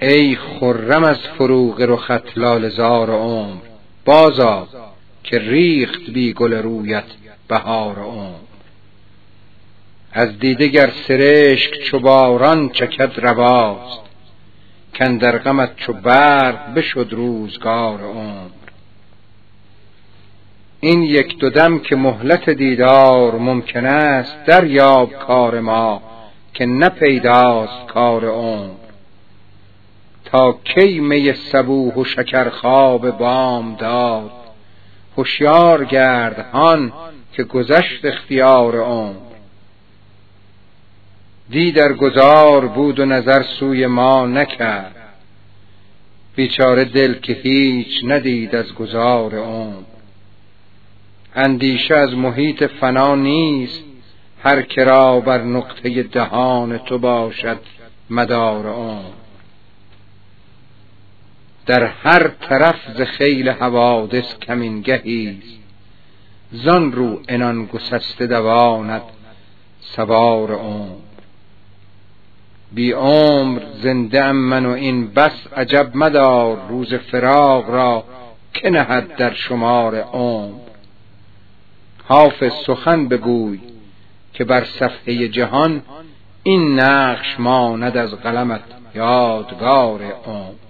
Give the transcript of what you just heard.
ای خرم از فروغ رخت لاله زار عمر بازا که ریخت بی گل رویت بهار عمر. از دیده گر سرشک چو باران چکد رواست کاندر غمت چو برق بشد روزگار عمر. این یک دو دم که مهلت دیدار ممکن است دریاب کار ما که نه پیداست کار عمر. تا کی می صبوح و شکر خواب بام داد. هوشیار گرد هان که گذشت اختیار عمر. دی در گذار بود و نظر سوی ما نکرد. بیچاره دل که هیچ ندید از گذار عمر. اندیشه از محیط فنا نیست هر کرا بر نقطه دهان تو باشد مدار عمر. در هر طرف ز خیل حوادث کمینگهی زان رو انان گسسته دواند سوار عمر. بی عمر زنده ام من و این بس عجب مدار روز فراق را که نهد در شمار عمر. حافظ سخن بگوی که بر صفحه جهان این نقش ماند از قلمت یادگار عمر.